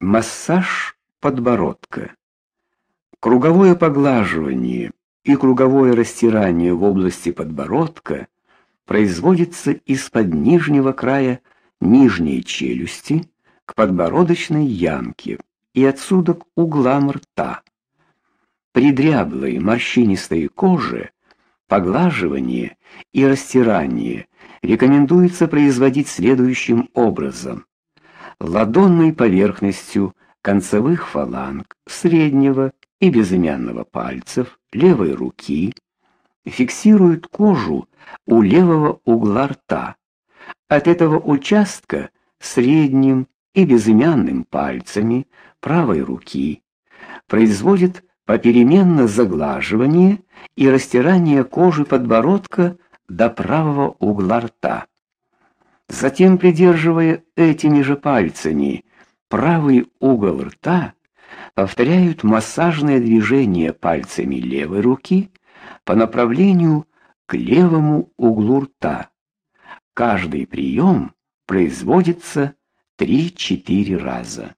Массаж подбородка. Круговое поглаживание и круговое растирание в области подбородка производится из-под нижнего края нижней челюсти к подбородочной ямке и отсюда к углам рта. При дряблой морщинистой коже поглаживание и растирание рекомендуется производить следующим образом: ладонной поверхностью концевых фаланг среднего и безымянного пальцев левой руки фиксируют кожу у левого угла рта. От этого участка средним и безымянным пальцами правой руки производит попеременно заглаживание и растирание кожи подбородка до правого угла рта. Затем, придерживая этими же пальцами правый угол рта, повторяют массажное движение пальцами левой руки по направлению к левому углу рта. Каждый прием производится 3-4 раза.